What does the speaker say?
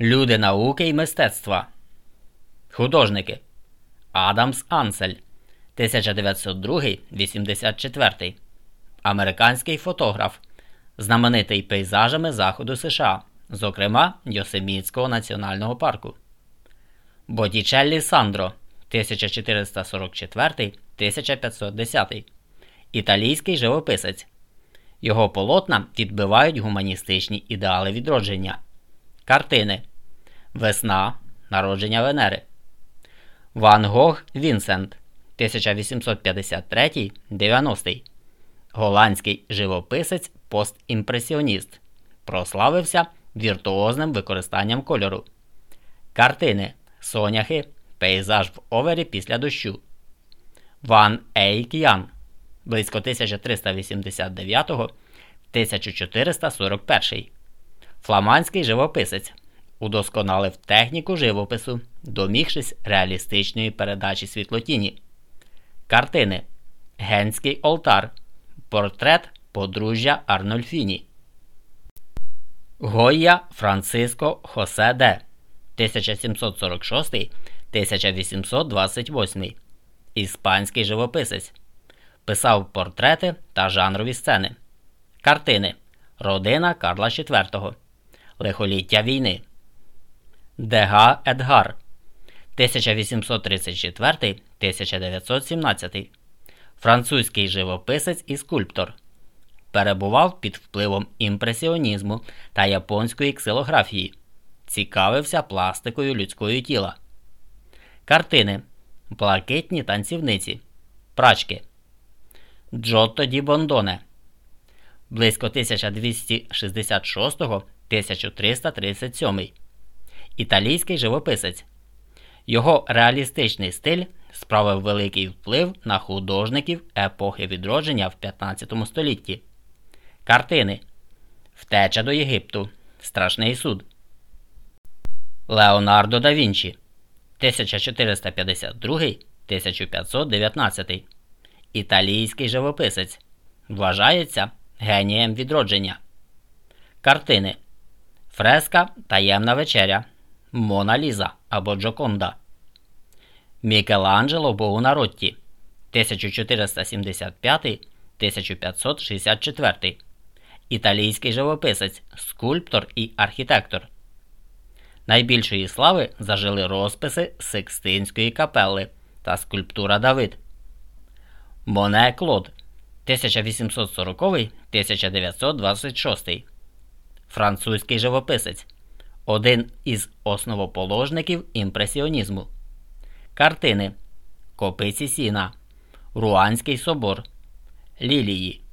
Люди науки і мистецтва. Художники Адамс Ансель 1902-84. Американський фотограф. Знаменитий пейзажами Заходу США, зокрема Йосемітського національного парку. Боттічеллі Сандро 1444 1510. Італійський живописець. Його полотна відбивають гуманістичні ідеали відродження. Картини Весна. Народження Венери. Ван Гог Вінсент 1853 90. Голландський живописець постімпресіоніст. Прославився віртуозним використанням кольору. Картини Соняхи. Пейзаж в овері після дощу. Ван Ейк Ян близько 1389 1441. Фламандський живописець удосконалив техніку живопису, домігшись реалістичної передачі світлотіні. Картини Генський Олтар. Портрет подружжя Арнольфіні. Гойя Франциско Хосе Де 1746 1828. Іспанський живописець. Писав портрети та жанрові сцени. Картини Родина Карла IV. Лихоліття війни. Дега Едгар 1834 1917. Французький живописець і скульптор. Перебував під впливом імпресіонізму та японської ксилографії. Цікавився пластикою людського тіла. Картини Блакитні танцівниці. Прачки Джотто Ді Бондоне близько 1266 1337 Італійський живописець. Його реалістичний стиль справив великий вплив на художників епохи відродження в 15 столітті. Картини Втеча до Єгипту. Страшний суд. Леонардо да Вінчі 1452 1519. Італійський живописець. Вважається генієм відродження. Картини Фреска Таємна вечеря. Мона Ліза або Джоконда. Мікеланджело Боунаротті 1475 1564. Італійський живописець, скульптор і архітектор. Найбільшої слави зажили розписи Секстинської капели та скульптура Давид. Моне Клод 1840 1926. Французький живописець. Один із основоположників імпресіонізму. Картини Копиці Сіна. Руанський собор. Лілії.